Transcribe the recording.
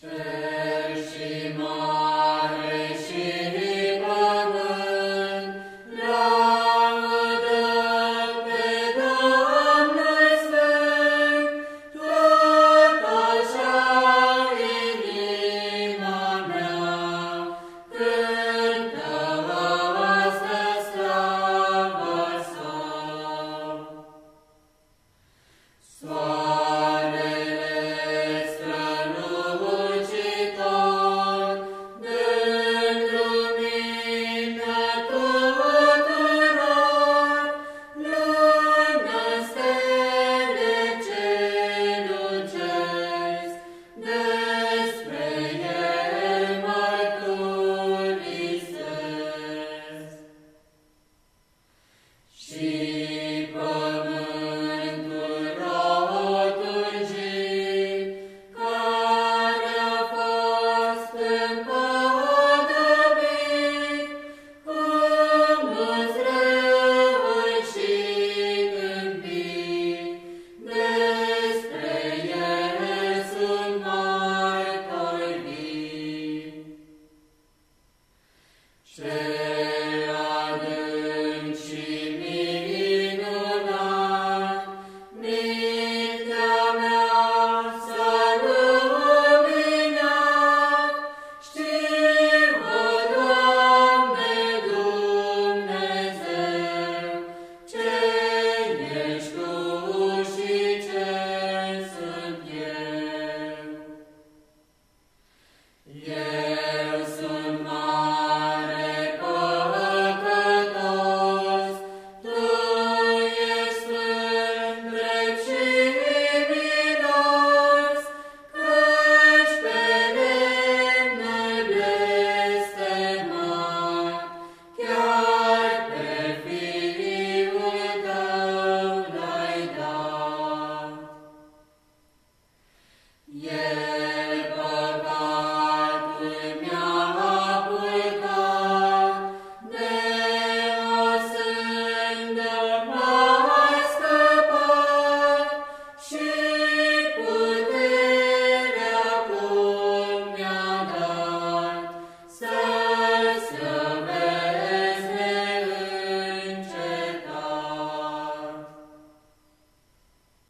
Czekaj. Yeah.